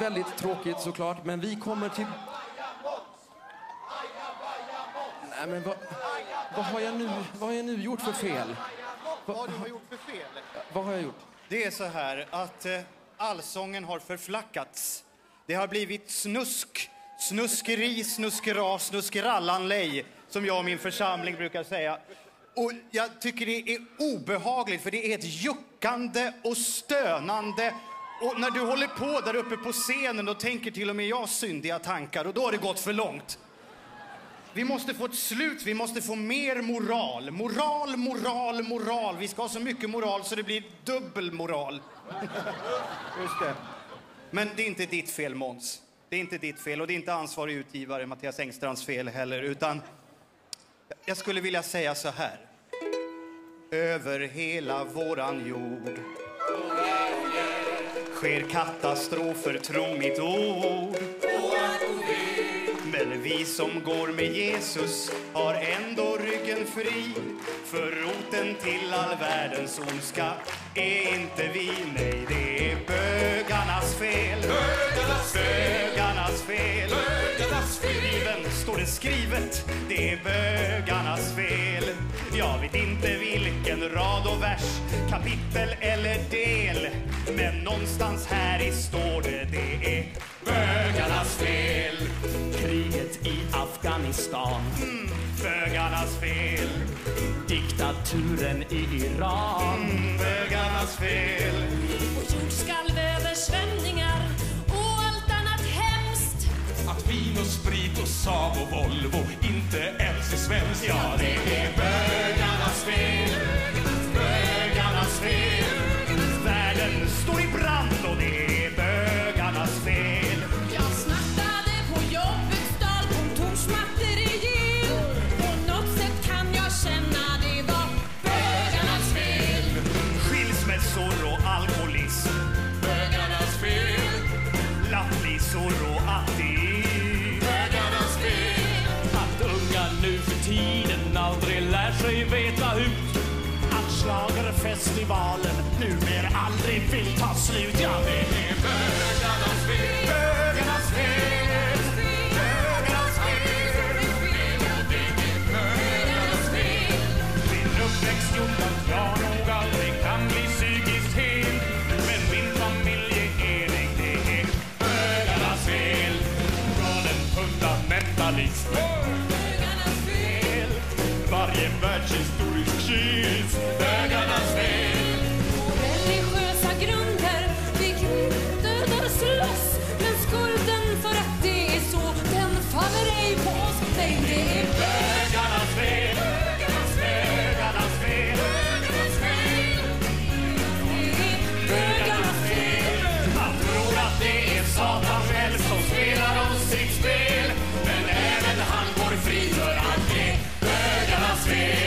väldigt tråkigt såklart, men vi kommer till... Nej, men vad, vad, har jag nu, vad har jag nu gjort för fel? Vad har du gjort för fel? Vad har jag gjort? Det är så här att eh, allsången har förflackats. Det har blivit snusk, snuskeri, snuskera, snuskerallanlej, som jag och min församling brukar säga. Och jag tycker det är obehagligt, för det är ett juckande och stönande. Och när du håller på där uppe på scenen, då tänker till och med jag syndiga tankar och då har det gått för långt. Vi måste få ett slut, vi måste få mer moral. Moral, moral, moral. Vi ska ha så mycket moral så det blir dubbel moral. Just det. Men det är inte ditt fel, Måns. Det är inte ditt fel och det är inte ansvarig utgivare Mattias Engstrands fel heller, utan jag skulle vilja säga så här. Över hela våran jord sker katastrofer, tro mitt ord. Men vi som går med Jesus har ändå ryggen fri. För roten till all världens ondska är inte vi. Nej, det är bögarnas fel. Bögarnas fel. Bögarnas fel. Bögarnas fel. Bibeln står det skrivet. Det är bögarnas fel. Jag vet inte vilken rad och vers Kapitel eller del Men någonstans här i står det Det är bögarnas fel Kriget i Afghanistan, mm, Bögarnas fel diktaturen i Iran. mm, Bögarnas fel Och jordskalv, översvämningar och allt annat hemskt. Att vin och sprit och Saab och Volvo inte ens är svenskt. Ja, det är bögarnas Lapplisor och är Bögarnas fel. Att unga nu för tiden aldrig lär sig veta ut. Att schlagerfestivalen numera aldrig vill ta slut. Ja, det är bögar Atmosphere.